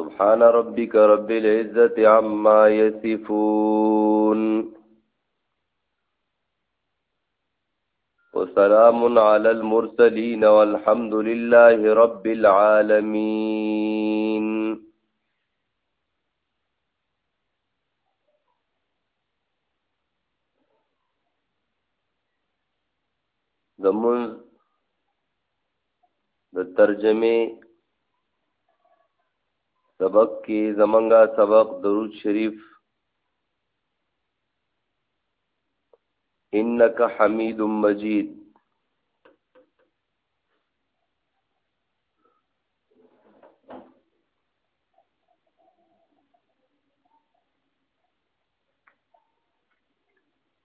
سبحان ربك رب العزة عما يصفون وسلام على المرسلين والحمد لله رب العالمين دمون د ترجمه سبق کې زمنګا سبق درود شریف انک حمید مجید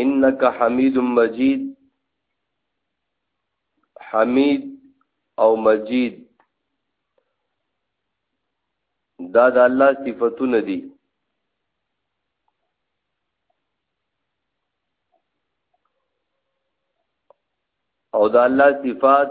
انك حميد مجيد حميد او مجيد دا د الله صفاتونه دي او د الله صفات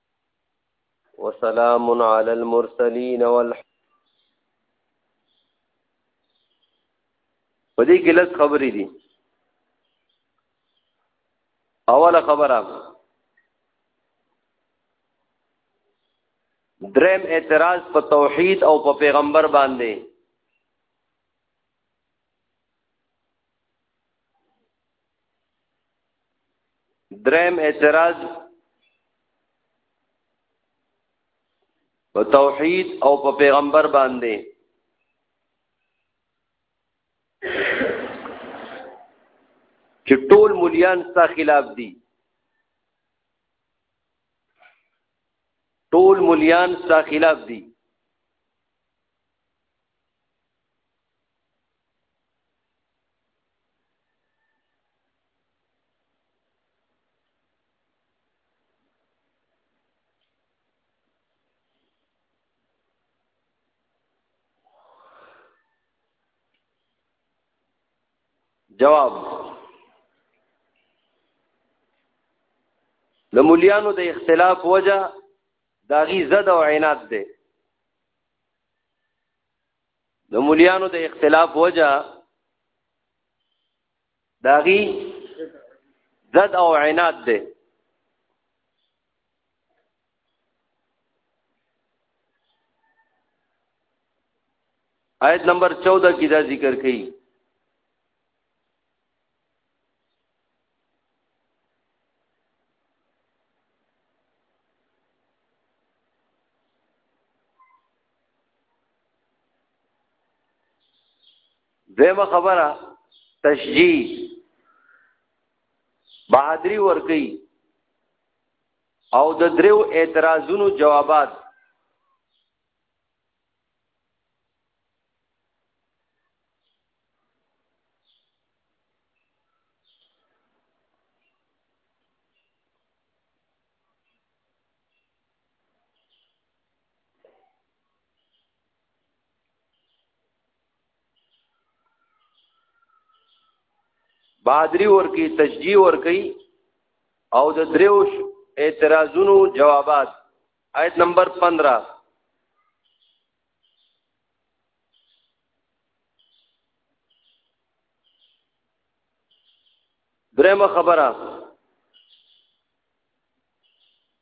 وسلام على المرسلين والحمد په دې کې لږ خبرې دي اوله خبره درم اعتراض په توحید او په پیغمبر باندې درم اعتراض په توحید او په پیغمبر باندې چې ټول مليان ستا خلاف دي ټول مليان ستا خلاف دي جواب د مليانو د اختلاف وجه داغي زد او عناد ده د مليانو د اختلاف وجه داغي زد او عناد ده آیت نمبر 14 کې دا ذکر کړي دیمه خبره تشجیع بہادری ورکی او د دریو اعتراضونو جوابات بادری ورکی تشجیع ورکی او د دریو اعتراضونو جوابات آیت نمبر 15 درېمه خبره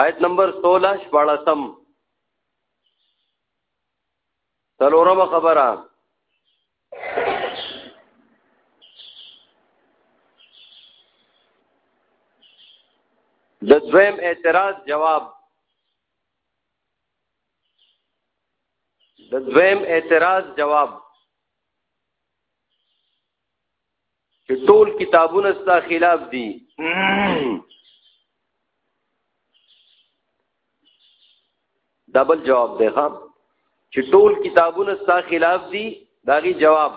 آیت نمبر 16 شپاړسم تلورم خبره د دویم اعتراض جواب د دویم اعتراض جواب چې ټول کتابونه ستا خلاف دي دبل جواب دی ها چې ټول کتابونه ستا خلاف دي داغي جواب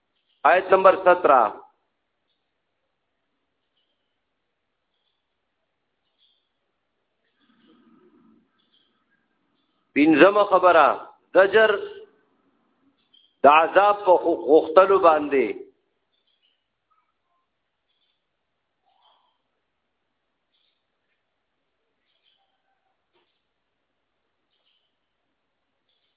آیت نمبر 17 پنځم خبره دجر د عذاب په غختلو باندې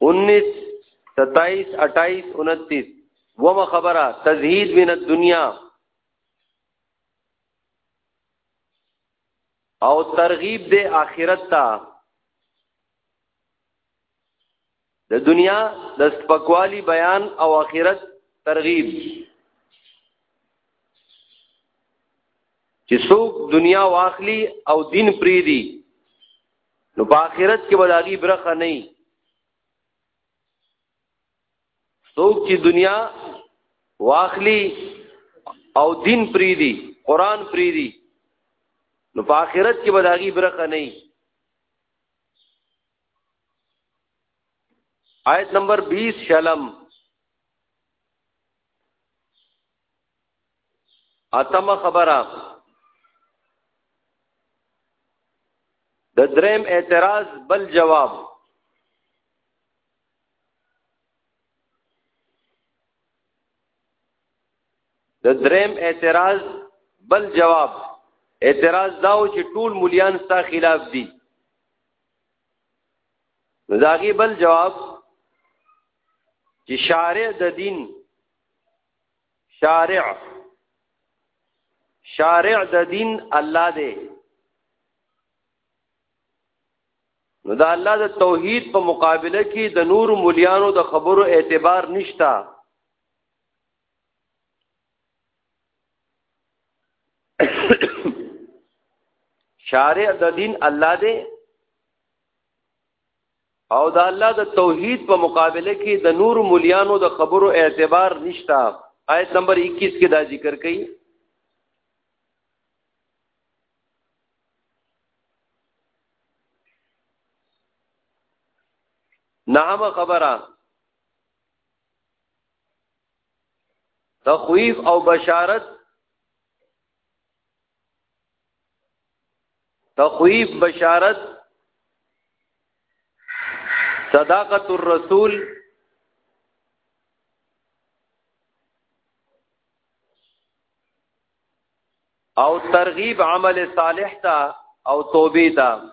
19 27 28 29 ومه خبره تزهید من الدنیا او ترغیب د آخرت ته د دنیا د سپکوالی بیان او آخرت ترغیب چې څوک دنیا واخلي او دین پریدي نو په آخرت کې بداغي برخه نه څوک چې دنیا واخلی او دین پریدي قران پریدي نو په آخرت کې بداغي برخه نه آیت نمبر 20 شلم اتمه خبره د دریم اعتراض بل جواب د دریم اعتراض بل جواب اعتراض داو چې ټول مليان ستا خلاف دي زاغي بل جواب چې شارع د دین شارع شارع د دین الله دی نو دا الله د توحید په مقابله کې د نور مليانو د خبرو اعتبار نشتا شارع د دین الله دی او د الله د توحید په مقابله کې د نور مليانو د خبرو اعتبار نشتا آیت نمبر 21 کې دا ذکر کړي نعم خبره تخویف او بشارت تخویف بشارت صداقت الرسول او ترغیب عمل صالح تا او توبه تا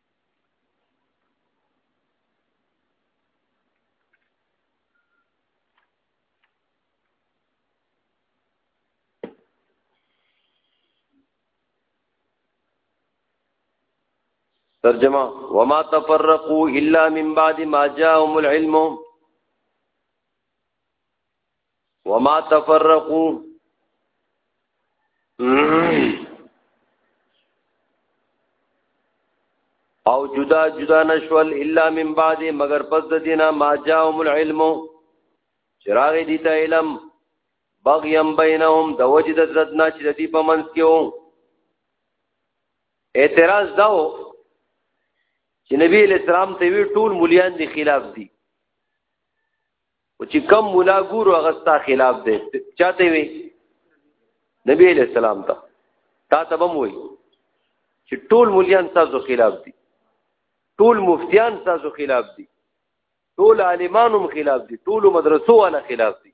ترجمه وما تفرقوا الا من بعد ما جاءهم العلم وما تفرقوا او جدا جدا نشول الا من بعد مگر پس د دینه ما جاءهم العلم چراغ دي ته علم بغیم بینهم د وجد زدنا چې د دې په منځ کې وو اعتراض داو چې نبی اسلام ته وی ټول مليان دي خلاف دي او چې کم مولا ګورو هغه ستا خلاف دی چاته وي نبی علیہ السلام ته تا ته بم وي چې ټول مولیان تاسو خلاف دي ټول مفتیان تاسو خلاف دي ټول عالمانو خلاف دي ټول مدرسو والا خلاف دي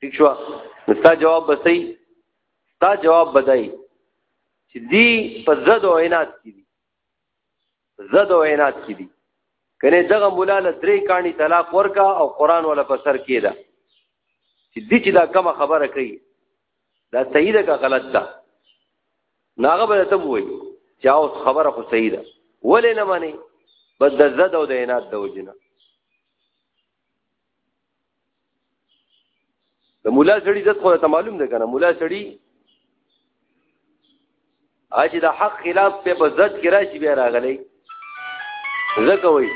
ٹھیک شو ستا جواب بسې ستا جواب بدای چې دی په زد او عنایت کې دي زد او عناد کې دي کنه دغه مولا له درې کانی طلاق ورکا او قران ولا په سر کېده چې دې چې دا کومه خبره کوي دا صحیح ده که غلط ده ناغه به ته وایي چې اوس خبره خو صحیح ده ولې نه مانی بس د زد او د عناد د وجنه د مولا سړي عزت خو ته معلوم ده کنه مولا سړي اج د حق خلاف په بزت کې راشي بیا راغلی زکه وای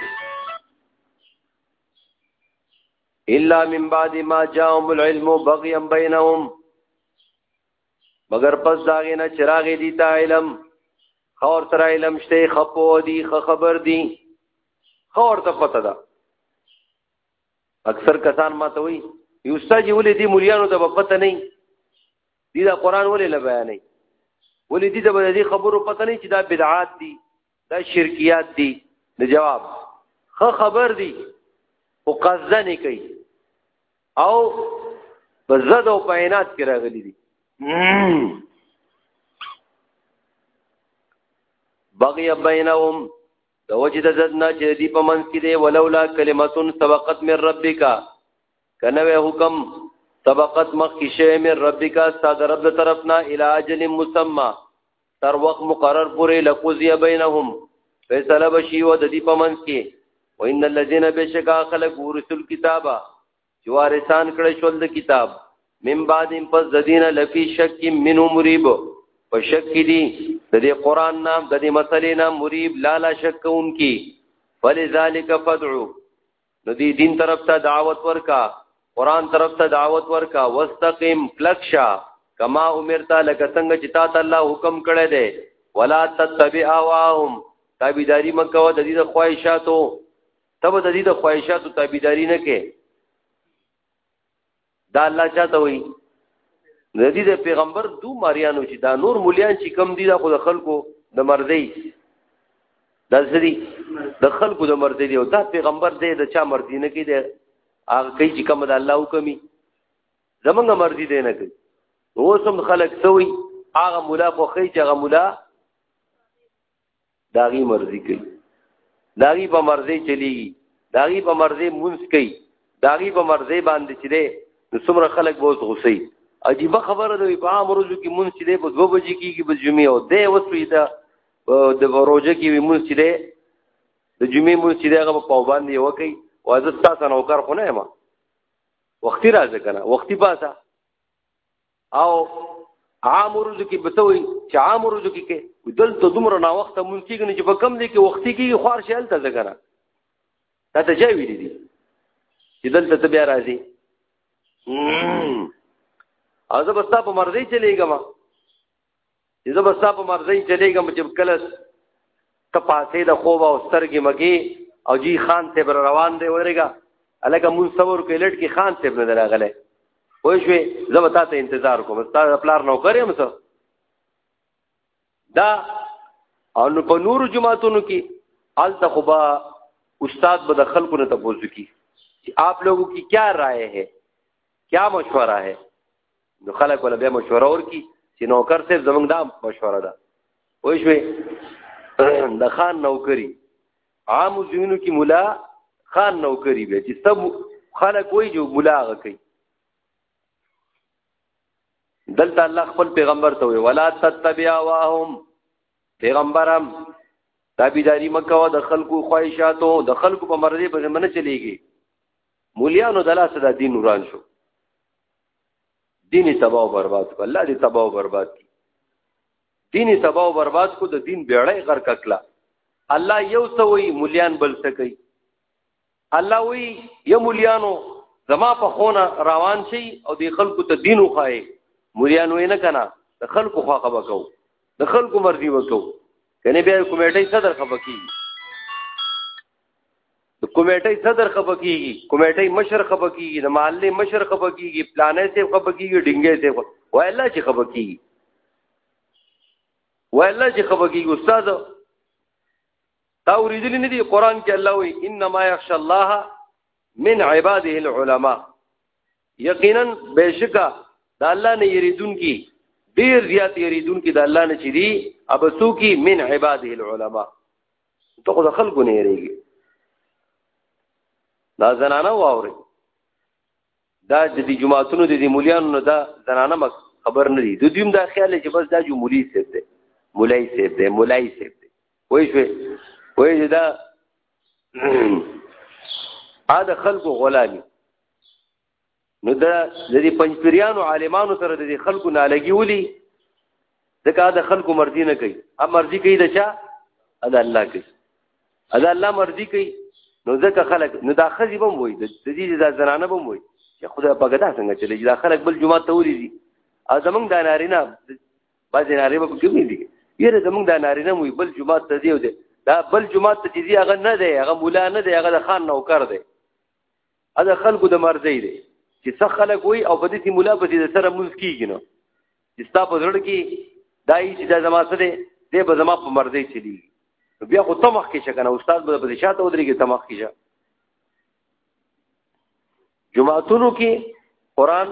الا من بعد ما جاءهم العلم بغيا بينهم مگر پس داغه نه چراغ دي تا علم خور تر علم شته خپو دي خبر دي خو ورته پته ده اکثر کسان ما ته وی یو استاد ولې دی مليانو ته پته نه دی دا قران ولې لا بیان نه ولې دی دا دې خبرو پته نه چې دا بدعات دي دا شرکیات دي د جواب خو خبر دی او قصد نه کوي او په زد او پاینات کې راغلي دي بغي بینهم د وجه د زدنا چې دی په منځ کې دی ولولا کلمتون سبقت من ربک کنه حکم سبقت مخ کې شی من ربک استاد رب د طرف نه الی اجل مسمى تر وخت مقرر پورې لقضی بینهم فیصله بشی و د دی په منځ کې وان الذين بشکا خلق ورسل کتابه چې وارثان کړی شول د کتاب من بعد پس د دینه لفی شک منو مریب په شک کې دي د دې قران نام د دې مسلې نام مریب لا لا شک کوونکی فلذلک فدعو نو دې دین طرف ته دعوت ورکا قران طرف ته دعوت ورکا واستقم کلکشا کما امرتا لکه څنګه چې تا ته الله حکم کړی دی ولا تتبع اواهم تابعداري مکو د دې خواهشاتو ته به د دې د خواهشاتو تابعداري نه کې دا الله چاته وایي د دې د پیغمبر دو ماریانو چې دا نور مليان چې کم دي دا خو د خلکو د مرضی دا سری د خلکو د مرضی دی او دا پیغمبر دی د چا مرضی نه کې دی هغه کوي چې کوم د الله حکمي زمونږ مرضی دی نه کوي اوس هم خلک سوي هغه مولا خو خي چې هغه مولا داغي مرضی کوي داغي په مرضی چلیږي داغي په مرضی مونږ کوي داغي په مرضی باندې چې ده نو څومره خلک به اوس غوسي عجیب خبره ده په عام ورځو کې مونږ چې ده په 2 بجې کېږي په جمعې او ده وسوي دا د وروجه کې مونږ چې ده د جمعې مونږ چې ده هغه په باندې یو کوي او زه تاسو نوکر خو نه ما وختي راځه کنه وختي پاسه او عام ورځو کې به ته وي چې عام ورځو کې کې دلته دومره نا وخت مونږ کېږي چې په کم دی کې وختي کې خوار شي هلته ځکه نه دا ته جای ویلي دي چې دلته ته بیا راځي او زه به ستا په مرضۍ چلېږم چې زه به ستا په مرضۍ چلېږم چې کله ته پاسې د خوب او سترګې مګې او جی خان صاحب را روان دی ورېږه هلکه مونږ څور کې لټ کې خان صاحب نه دی راغلی پوه شوې زه به تا ته انتظار کوم ستا د پلار نوکر یم څه دا او نو په نورو جماعتونو کې هلته خو به استاد به د خلکو نه تپوس کي چې آپ لوگوں کی کیا رائے ہے کیا مشوره ہے نو خلک ولا بیا مشوره ورکی چې نوکر صاحب زمونږ دا مشوره ده وای شوې د خان نوکری عام زینو کې مولا خان نوکری به چې سب خلک وای جو مولا غکې دلته الله خپل پیغمبر ته وی ولا تتبع واهم پیغمبرم تابعداري مکو د خلکو خواهشاتو د خلکو په مرضی به منه چلیږي مولیانو دلا صدا دین وران شو دیني تباہ او برباد کو الله دې تباہ او برباد کی دیني تباہ او برباد کو د دین بیړۍ غرق کړه الله یو څه وی مليان بل څه کوي الله وی یا مليانو زما په خونه روان شي او د خلکو ته دین وخایي مليان وی نه کنه د خلکو خوا خبا کو د خلکو مرضی وکاو کنه بیا کمیټې صدر خبا کی د کمیټې صدر خپکیږي کمیټې مشر خپکیږي د محلي مشر خپکیږي پلانې ته خپکیږي ډینګې ته وای الله چې خپکیږي وای الله چې خپکیږي استاد تا ورېدلې نه دی قران کې الله وی انما یخش الله من عباده العلماء یقینا بشکا د الله نه یریدون کی ډیر زیات یریدون کی د الله نه چي دي ابسو کی من عباده العلماء ته خو د خلکو نه یریږي دا زنانه واوري دا د دې جماعتونو د دې مولیانو نه دا زنانه مخ خبر نه دي د دویم دا خیال چې بس دا جو مولي سیب دی مولای سیب دی مولای سیب دی وای شو وای چې دا ا د خلکو غلامي نو دا د دې پنځپیرانو عالمانو سره د دې خلکو نالګي ولي ځکه د خلکو مرضی نه کوي ا مرضی کوي د چا ادا الله کوي ادا الله مرضی کوي نو ځکه خلک نو دا خزي بم وای د دې د زنانه بم وای چې خدای په ګدا څنګه چې دا خلک بل جمعه ته وري دي ا زمنګ د نارینه باز نارینه په کوم دي یره زمنګ د نارینه وي بل جمعه ته دی دا بل جمعه ته چې هغه نه دی هغه مولا نه دی هغه د خان نوکر دی دا خلکو د مرزي دی چې څه خلک وي او په دې مولا په دې سره مونږ کیږي نو چې ستا په زړه کې دای چې دا زما سره دی به زما په مرزي چلی بیا خو تمخ کې شکنه استاد به په شاته ودرېږي تمخ کې شه جمعهتونو کې قران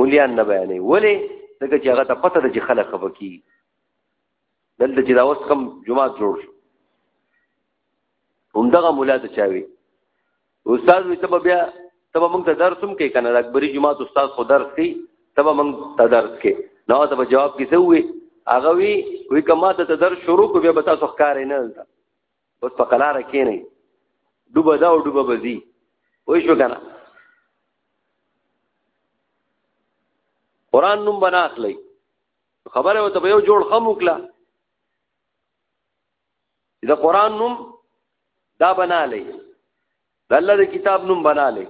مليان نه بیانې ولې دغه چې هغه ته پته ده چې خلک خبر کی دلته چې دا اوس کوم جمعه جوړ شو همدغه مولا ته چاوي استاد وي ته بیا ته موږ ته درس هم کې کنه د اکبري جمعه استاد خو درس کوي ته موږ ته درس کې نو ته جواب کې څه وي هغه وی وی کما ته درس شروع کو بیا به تاسو ښکار نه دلته بس په قلاره کې نه ډوبه دا او ډوبه بزي وای شو کنه قران نوم بنا اخلي خبره وته به یو جوړ خم وکړه د قران نوم دا بنا لې د الله د کتاب نوم بنا لې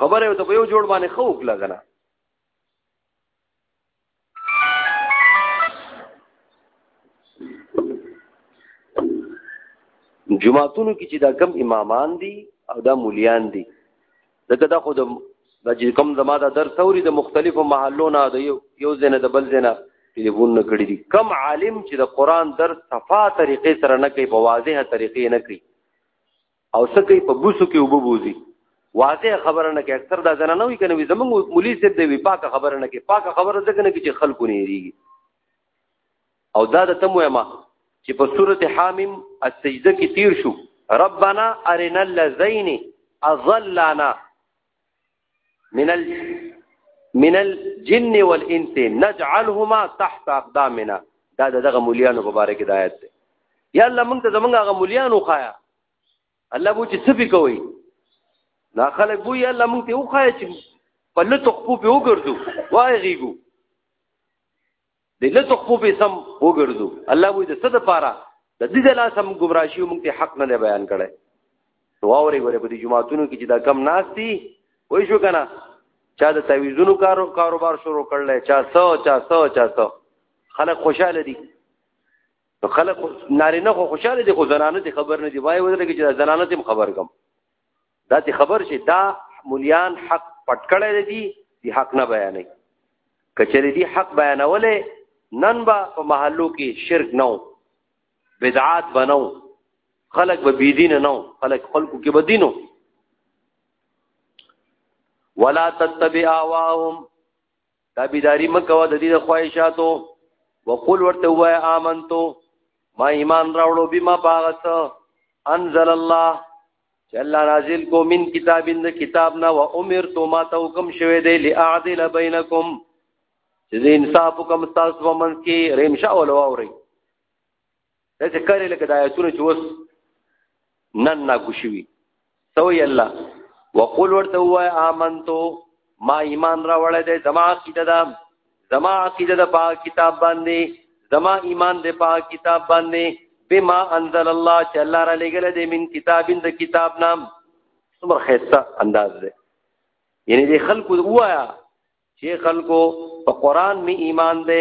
خبره وته به یو جوړ باندې خو وکړه غنا جمعاتونو کې چې دا کم امامان دي او دا مولیان دي دغه دا خو د چې کوم زما د درس اوري د مختلفو محلونو د یو یو ځنه د بل ځنه ټلیفون نه کړی دي کم عالم چې د قران درس صفا طریقې سره نه کوي په واضحه طریقې نه کوي او څه کوي په بوسو کې وبوزي واضح خبره نه کوي اکثر دا ځنه نه وي کنه زمونږ مولوی صاحب دی پاکه خبره نه کوي پاکه خبره ځکه نه کوي چې خلکو نه یریږي او دا د تم ویما چې په سورته حامیم السجده کې تیر شو ربنا ارنا الذين اضلنا من ال من الجن والانس نجعلهما تحت اقدامنا دا دغه مولیانو په باره کې د آیت دی یا الله موږ ته زمونږ هغه مولیانو خایا الله بو چې سپی کوي نا خلک بو یا الله موږ ته وخایا چې په لته خپو په وګرځو وای غیګو د لته خو په سم وګرځو الله وې د څه د پاره د دې د لاس هم گمراه شي موږ ته حق نه بیان کړي نو اوري ګوره په دې جمعاتونو کې چې دا کم ناس دي وای شو کنه چا د تعویذونو کارو کاروبار شروع کړل چا سو چا سو چا سو خلک خوشاله دي نو خلک نارینه خو خوشاله دي خو زنانه دي خبر نه دي وای ودرګه چې زنانه دې خبر کم دا چې خبر شي دا مليان حق پټ کړی دی دی حق نه بیانې کچری دی حق بیانولې نن با په محلو کې شرک نو بدعات بنو خلق به بيدین نو خلق خلقو کې بدینو ولا تتبع اواهم تابعداري مکوه د دې د خواهشاتو وقول ورته وای آمنتو ما ایمان راوړو بما باغس انزل الله چې الله نازل کو من کتاب د کتاب نه و امر تو ما ته حکم شوه دی لاعدل بینکم چې انصاف کوم تاسو ومن کې ریمشه اول واوري دا چې کړي لکه د آیتونو چې اوس نن نا کوشوي سوې الله وقول ورته وای امنتو ما ایمان را وړه دې زما عقیده ده زما عقیده ده په کتاب باندې زما ایمان دې په کتاب باندې بما انزل الله چې الله را لګل دې من کتابین د کتاب نام څومره خسته انداز ده یعنی دې خلکو وایا چې خلکو په قران می ایمان ده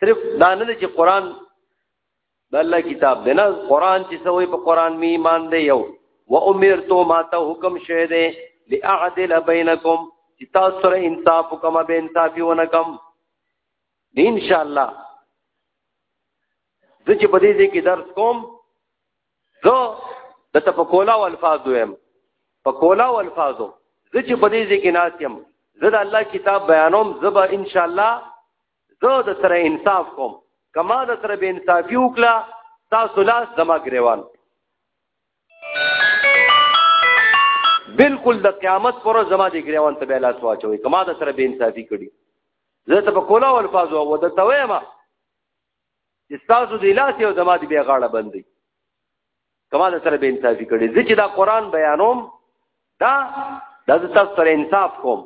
صرف دا نه چې قران د الله کتاب دی نه قران چې سوې په قران می ایمان دی یو و امرتو ما ته حکم شه دی لاعدل بینکم چې تاسو سره انصاف وکم به انصاف ونکم ان شاء الله د چې په دې کې درس کوم زه د ته په کولا او الفاظ دویم په کولا او الفاظو زه چې په دې ځکه ناسیم زه د الله کتاب بیانوم زه به ان شاء الله زه د سره انصاف کوم کما د سره به انصافي وکړه تاسو لاس زما ګریوان بالکل د قیامت پر زما دی ګریوان ته به لاس واچوي کما د سره به انصافي کړي زه ته په کولا او الفاظو او د تویمه چې تاسو د لاس یو زما دی بیا غاړه بندي کما د سره به انصافي کړي زه چې دا قران بیانوم دا د تاسو سره انصاف کوم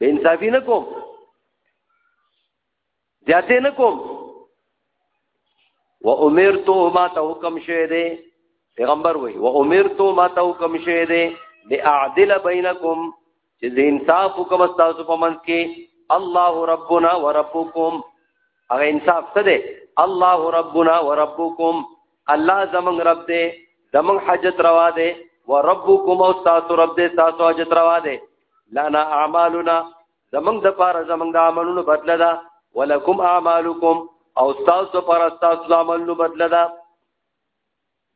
به انصافي نه کوم زیاتې نه کوم و امرتو ما ته حکم شوی دی پیغمبر وای و امرتو ما ته حکم شوی دی لاعدل بینکم چې د انصاف حکم تاسو په منځ کې الله ربنا وربکم هغه انصاف څه دی الله ربنا وربکم الله زمون رب دی زمون حاجت روا دی وربکم او تاسو رب دی تاسو حاجت روا دی لنا اعمالنا زمون د پاره زمون د عملونو بدله ده ولکم اعمالکم او تاسو پر تاسو عملونو بدله ده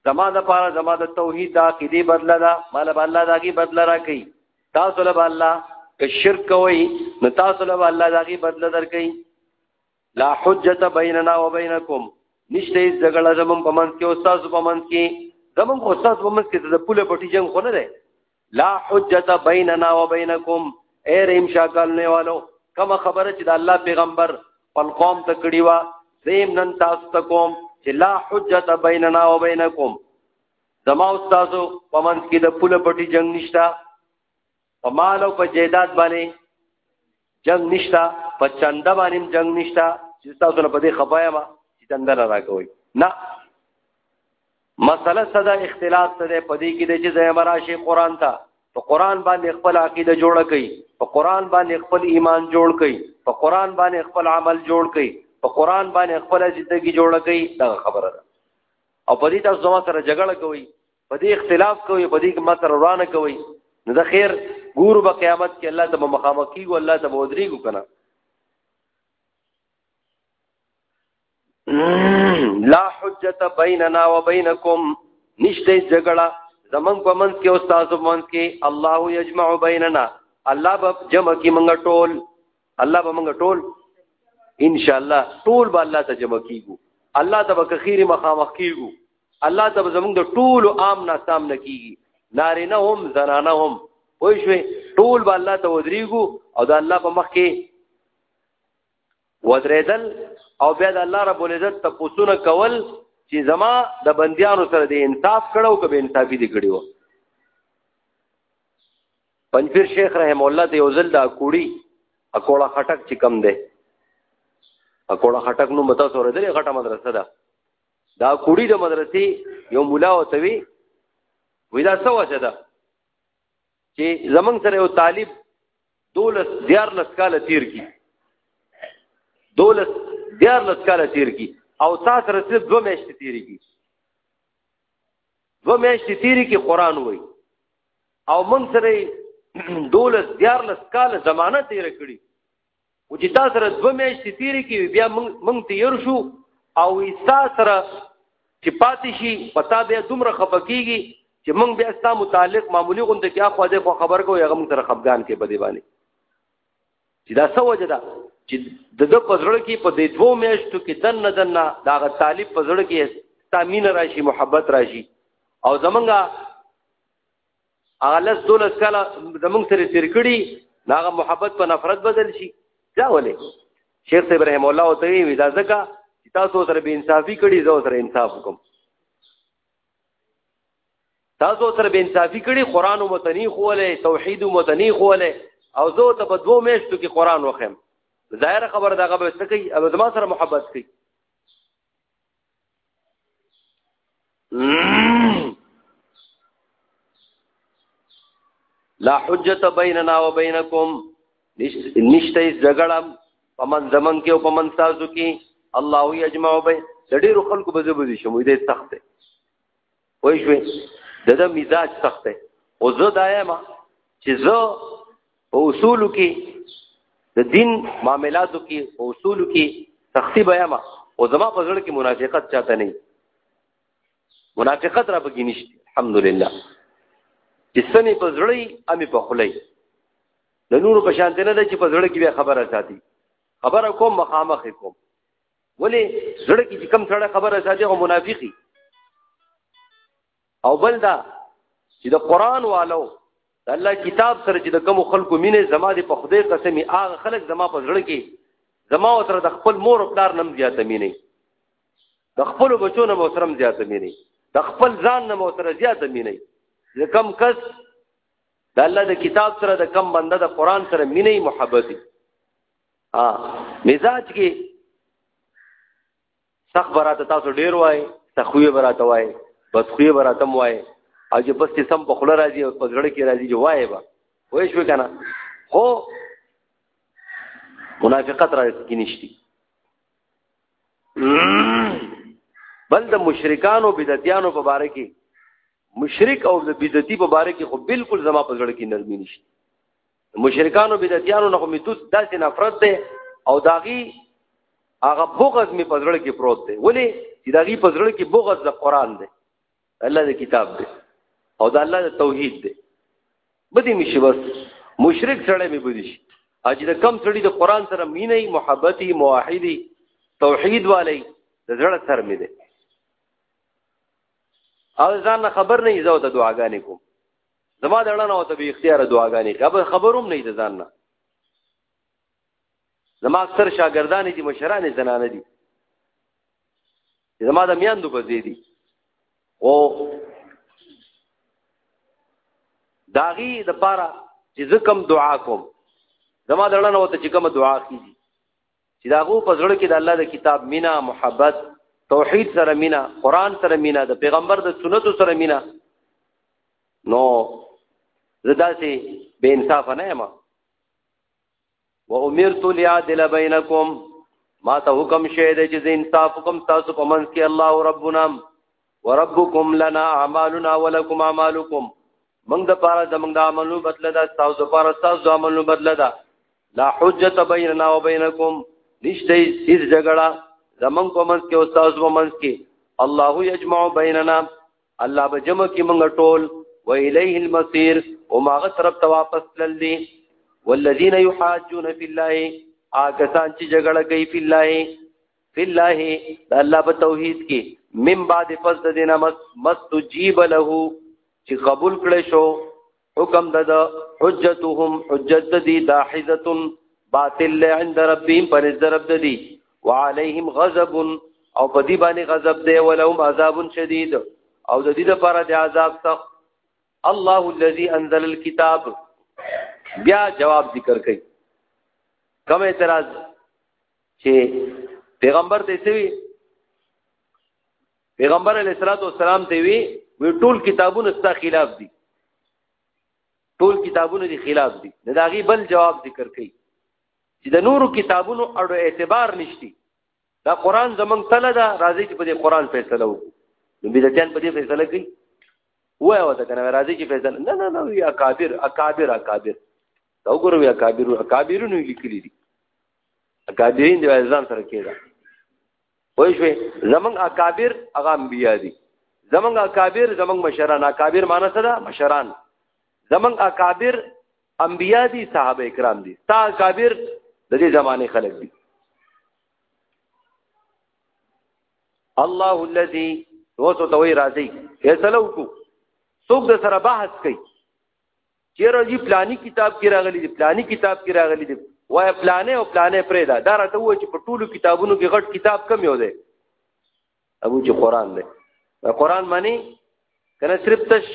زما د پاره زما د توحید د عقیده بدله ده مال به الله داږي بدله را کوي تاسو له الله که شرک کوي نو تاسو له الله داږي بدله در کوي لا حجت بیننا و بینکم نشته جګړه زمون په منځ کې او تاسو په منځ کې زمون خو تاسو په منځ کې د پوله پټي جنگ خو نه ده لا حجت بیننا و بینکم اے رحم شاکل نه والو کوم خبره چې د الله پیغمبر خپل قوم ته کړی و زم نن تاسو ته کوم چې لا حجت بیننا و بینکم زما استادو پمنځ کې د پوله پټي جنگ نشتا په مال او په جیداد باندې جنگ نشتا په چنده باندې جنگ نشتا چې تاسو نه پدې خپایا ما چې چنده نه راکوي نه مسله صدا اختلاف ته پدې کې د چې زې مراشي قران ته په قران باندې خپل عقیده جوړه کړي په قران باندې خپل ایمان جوړ کړي په قران باندې خپل عمل جوړ کړي په قران باندې خپل ژوندۍ جوړه کړي دا خبره ده او پدې تاسو زما سره جګړه کوي په دې اختلاف کوي په دې کې ما سره ورانه کوي نو د خیر ګور به قیامت کې الله ته به مخامخ کیږي الله ته به ودرېږو کنه لا حجت بیننا و بینکم نشته جګړه زمنګ په منځ کې او تاسو منځ کې الله یجمع بیننا الله به جمع کی منګه ټول الله به منګه ټول ان شاء الله ټول به الله ته جمع کیږو الله ته به خیر مخامخ کیږو الله ته زمونږ د ټول عام نه سامنے کیږي نارینه هم زنانه هم وای شوې ټول به الله ته ودریګو او د الله په مخ کې ودریدل او بیا د الله رب العزت ته پوسونه کول چې زما د بندیانو سره د انصاف کړو که به انصافي دي کړی و پنځیر شیخ رحم الله ته یو ځل دا کوړی اکوړه خټک چې کم دی اکوړه خټک نو متا سره دې غټه مدرسه ده دا کوړی د مدرسې یو مولا او توی وی دا څه وجه ده چې زمنګ سره یو طالب دولس دیار لس کال تیر کی دولس دیار لس کال تیر کی او تاسو سره صرف دو میاشتې تیر کی دو میاشتې تیر کی قران وای او من سره دولس دیار لس کال زمانہ تیر کړی او چې تاسو سره دوه میاشتې تیرې کې بیا موږ تیر شو او ایستا سره چې پاتې شي پتا بیا دومره خپکیږي چې موږ بیا ستا متعلق معمولی غونډه کې اخو دې خو خبر کو هغه موږ سره خپګان کې بدی باندې چې دا څه وجه ده چې د د پزړه کې په دې دوه میاشتو کې دن نه دن نه دا غ طالب پزړه کې تامین راشي محبت راشي او زمونږه هغه لس دولس کاله زمونږ سره تیر کړي هغه محبت په نفرت بدل شي دا ولې شیخ صاحب رحم الله او ته وی دا ځکه چې تاسو سره به انصافي کړي زه سره انصاف وکم تاسو سره به انصافي کړي قران او متنی خوله توحید او متنی خوله او زه ته په دوه میاشتو کې قران وخم ظاهر خبر دغه به څه کوي او زما سره محبت کوي لا حجت بیننا و بینکم نشته جګړه پمن زمن کې او پمن تاسو کې الله یجمع بین د ډیرو خلکو به زبدي شمو دې تخته وای شوې د د مزاج سخت دی او زه دایم چې زه په اصول کې د دین معاملاتو کې په اصول کې سختی بیان او زما په ځړ کې منافقت چاته نه منافقت را پکې نشته الحمدلله چې سمې په ځړې امې په خلې د نورو په شان نه ده چې په ځړ کې بیا خبره ساتي خبره کوم مخامخ کوم ولی زړه کې چې کم سړی خبره ساتي هغه منافقي او بل دا چې د قران والو د الله کتاب سره چې د کم خلکو مینه زما د په خدای قسمي هغه خلک زما په زړه کې زما او سره د خپل مور او پلار نم زیاته مینه د خپل بچو نم او سره زیاته مینه د خپل ځان نم او سره زیاته مینه د کم کس د الله د کتاب سره د کم بنده د قران سره مینه محبت ها مزاج کې سخ براته تاسو ډیر وای سخوی براته وای بس خوی براته مو وای او چې بس سم په خله راځي او په زړه کې راځي جو وای با وای شو کنه خو منافقت را کې نشتی بل د مشرکانو بدعتیانو په باره کې مشرک او د بدعتي په باره کې خو بالکل زما په زړه کې نرمي نشته مشرکانو بدعتیانو نه مې توس داسې نفرت ده او داغي هغه بغض مې پزړه کې پروت دی ولی چې داغي پزړه کې بغض د قران دی الله د کتاب دی او د الله د توحید دی بدی مشي بس مشرک سره مې بدی شي اج د کم سړي د قران سره مینې محبتي موحدي توحید والی د زړه سر مې دی او ځان خبر نه یزو ته دعاګانې کوم زما د اړه او ته به اختیار دعاګانې خبر خبروم نه دي ځان نه زما اکثر شاګردان دي مشران زنانه دي زما د میاندو په زیدي او داغي د پاره چې زکم دعا کوم زما د اړه او ته چې کوم دعا کیږي چې دا غو په زړه کې د الله د کتاب مینا محبت توحید سره مینا قران سره مینا د پیغمبر د سنتو سره مینا نو زدا سي بے انصاف نه ما و امرت لعدل بینکم ما ته حکم شه د چې انصاف کوم تاسو په منځ کې الله ربنا وربکم لنا اعمالنا ولکم اعمالکم موږ د پاره زموږ د عملو بدله ده تاسو د پاره تاسو د عملو بدله ده لا حجت بیننا و بینکم نشته هیڅ جګړه زمون په منځ کې او تاسو په منځ کې الله یجمع بیننا الله به جمع کې موږ ټول و الیه المصیر او ماغه طرف ته واپس تلل دي والذین یحاجون فی الله آکسان چې جګړه کوي فی الله فی الله د الله په توحید کې من بعد پس د دینه مستجیب له چې قبول کړي شو حکم د حجتهم حجت دی داحزه باطل عند ربهم پر ضرب دی وعليهم غضب او په دې باندې غضب دی ولهم عذاب شدید او د دې لپاره د عذاب سخت الله الذي انزل الكتاب بیا جواب ذکر کړي کوم اعتراض چې پیغمبر ته سوي پیغمبر علیه الصلاۃ والسلام ته وی وی ټول کتابونه ستا خلاف دي ټول کتابونه دي خلاف دي دا غي بل جواب ذکر کړي چې د نورو کتابونو اړو اعتبار نشتی دا قران زمنګ تله دا راځي چې په دې قران فیصله وکړي نو بدعتان په دې فیصله کوي وای وته کنه راځي چې فیصله نه نه نه یا کافر اکابر اکابر دا وګورو یا کابر اکابرونو لیکلي دي اکابرین دی ځان سره کېږي وای شوې زمنګ اکابر هغه انبیا دي زمنګ اکابر زمنګ مشران اکابر معنی څه ده مشران زمنګ اکابر انبیا دي صحابه کرام دي تا اکابر د دې زمانه خلک دي الله الذي وسوتوي راضي فیصله وکړو څوک د سره بحث کوي چیرې جی پلانی کتاب کې راغلي دي پلانی کتاب کې راغلي دي وای پلانې او پلانې پرې دا دا راته وای چې په ټولو کتابونو کې غټ کتاب کم یو دی ابو چې قران دی قران معنی کنه صرف تش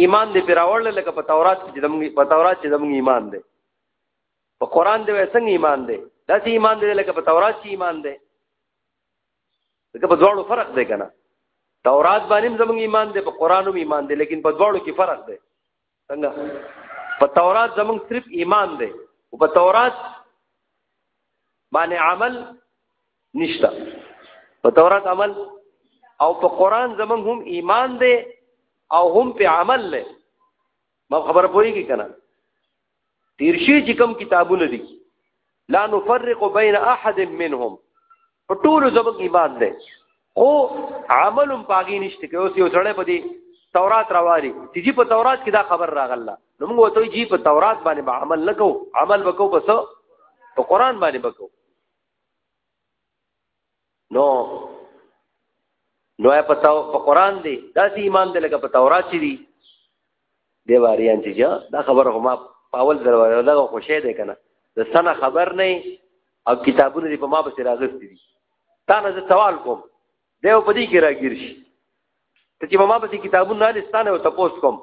ایمان دې پیراوړل لکه په تورات کې دمږي په تورات چې دمږي ایمان دی په قران دې څنګه ایمان دی دا چې ایمان دې لکه په تورات کې ایمان دی دغه په دواړو فرق دی کنه تورات باندې زموږ ایمان دی په قران هم ایمان دی لیکن په دواړو کې فرق دی څنګه په تورات زموږ صرف ایمان دی او په تورات باندې عمل نشته په تورات عمل او په قران زموږ هم ایمان دی او هم په عمل له ما خبر پوریږي کنه تیرشي چې کوم کتابونه دي لا نفرق بین احد منهم په ټول زموږ ایمان دی خو عملم پاغي نشته کې اوس یو سره په دې تورات راواري چې جی په تورات کې دا خبر راغله نو موږ وته جی په تورات باندې با عمل نکو عمل وکاو پس په قران باندې وکاو نو نو په تاو په قران دی دا سی ایمان دی لکه په تورات چي دی دی واریان چې جا دا خبره هم پاول درو دا خوشې ده کنه د سنه خبر نه او کتابونه دی په ما به راغست دي تا نه زه سوال کوم دیو په دې کې راګیر شي ته چې ما به کتابونه نه لستانه او تاسو کوم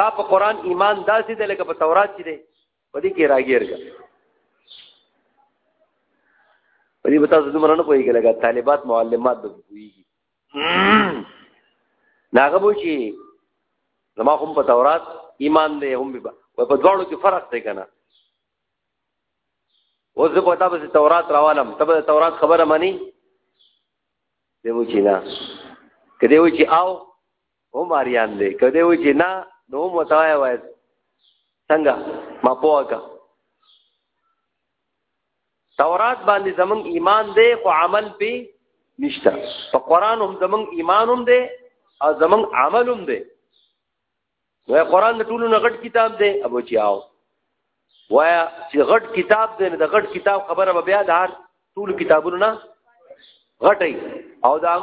تا په قران ایمان داسې دی لکه په تورات چي دی په دې کې راګیرګا په دې بتا زده مرنه کوي کې لګا طالبات معلمات د کوي ناغه بو شي زما هم په تورات ایمان دی هم به په دواړو کې فرق دی کنه اوس زه په تاسو تورات راوالم ته به تورات خبره مانی دی و چې نه کدی و چې آو هم اریان دی که دی وایي چې نه نو هم ورته وایه وایه څنګه ما پوه که تورات باندې زمونږ ایمان دی خو عمل پې نشته په قرآن هم زمونږ ایمان هم دی او زمونږ عمل هم دی نو قرآن د ټولو نه غټ کتاب دی ابو چې آو وایا چې غټ کتاب دی د غټ کتاب خبره به بیا د هر ټول کتابونو نه غټي او دا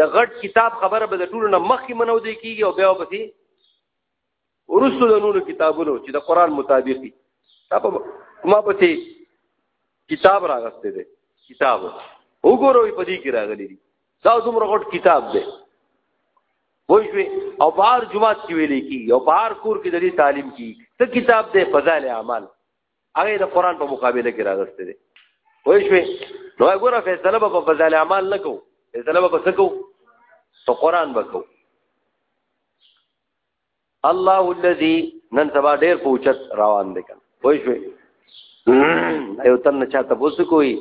د غټ کتاب خبره به د ټول نه مخکې منو دی کیږي او بیا به ورسو د نورو کتابونو چې د قران مطابق دي تاسو کومه پتی کتاب راغسته دی کتاب وګورئ په دې کې راغلي دي دا دومره غټ کتاب دی پوښوي او په هر جمعات کې ویل کی او په هر کور کې د دې تعلیم کی ته کتاب دې فضائل اعمال هغه د قران په مقابله کې راغسته دي پوښوي نو وګوره فیصله په فضائل اعمال نه کو فیصله په څه کو تو قران وکاو الله الذي نن سبا ډېر پوچت روان دي کنه وای شو یو تن چا ته بوس کوي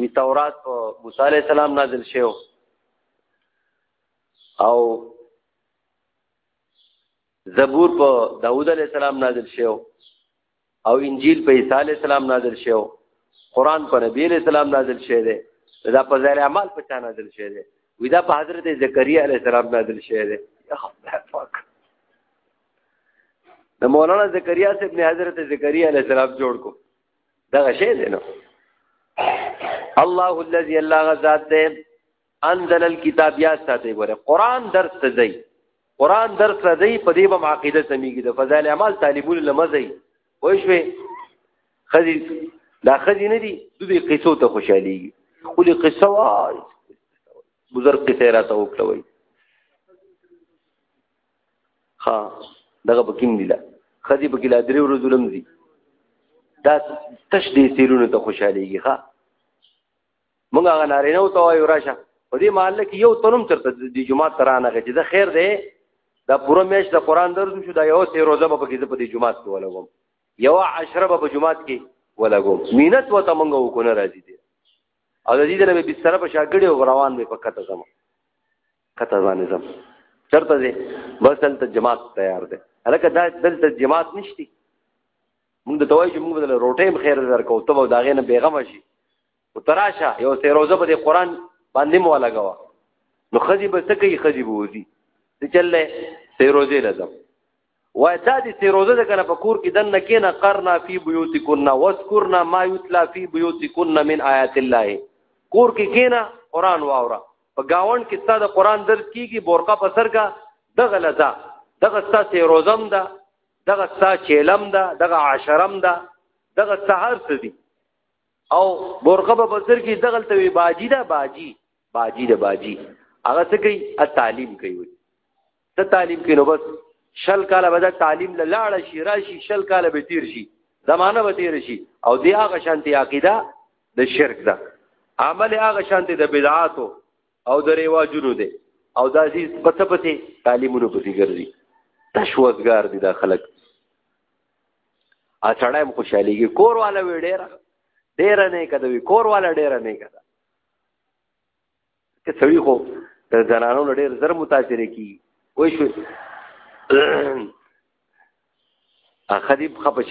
وی تورات په موسی عليه السلام نازل شوی او زبور په داوود علی السلام نازل شوی او انجیل په عیسی علی السلام نازل شوی قران په نبی علی السلام نازل شوی دی دا په ظاهر اعمال په چا نازل شوی دی وی دا په حضرت زکریا علی السلام نازل شوی دی د مولانا زکریا صاحب نه حضرت زکریا علی السلام جوړ کو دا شی دی نو الله الذي الله غزاد دی انزل الكتاب یاد ساتي ګوره قران درس ته ځي قران درس ته ځي په دې بم عقیده سميږي د فضائل اعمال طالبون لمزي وای شوي خزي دا خزي نه دي د دې قصو ته خوشحالي خولي قصه وای بزرګ قصه راته وکړوي ها دغه بکیم دی لا خزي بکیل درې ورځې ظلم دي دا تش دې تیرونه ته خوشحاليږي ها موږ هغه نارینه او توای راشه په دې محل کې یو تنم چرته د جمعه ترانه کې چې دا خیر دی دا پوره میش د قران درس شو دا یو سه روزه په کې په دې جمعه کې ولګوم یو عشره په جمعه کې ولګوم مینت وته موږ وکونه راځي دي او د دې د نبی بستر په شاګړې او روان به پکته زم کته ځانې زم چرته دې بس دلته جماعت تیار دی هلکه دا دلته جماعت نشتی موږ د توای چې موږ بدل روټې هم خیر درکو ته به داغه نه بیغم شي او تراشه یو سه روزه به قرآن باندې مو لګوا نو خدي به څه کوي خدي به وځي ته چلې سه روزه لازم وای دا دې سه روزه ده کنه په کور کې دنه کې نه قرنا فی بیوتکنا واذکرنا ما یتلا فی بیوتکنا من آیات الله کور کې کې نه قرآن واورا په گاون کې تا د قرآن درس کیږي بورقه په سر کا دغه لزا دغه ستاسو روزم ده دغه ستا چیلم ده دغه عشرم ده دغه سحر څه دي او برغه په بسر کې دغل ته وی باجی ده باجی باجی ده باجی هغه څه کوي ا تعلیم کوي ته تعلیم کې نو بس شل کاله به دا تعلیم له لاړه شي راشي شل کاله به تیر شي زمانہ به تیر شي او دی هغه شانتي عقیده د شرک ده عمل هغه شانتي د بدعاتو او د ریواجونو دی او دا زی پته پته تعلیمونو پسې ګرځي تشوزګار دي دا خلک ا چړای مو خوشاليږي کور والا وی ډیر ډیر نه کده وی کور والا ډیر نه کده که سړی خو د زنانو ډیر زر متاثر کی وای شو اخدیب خپه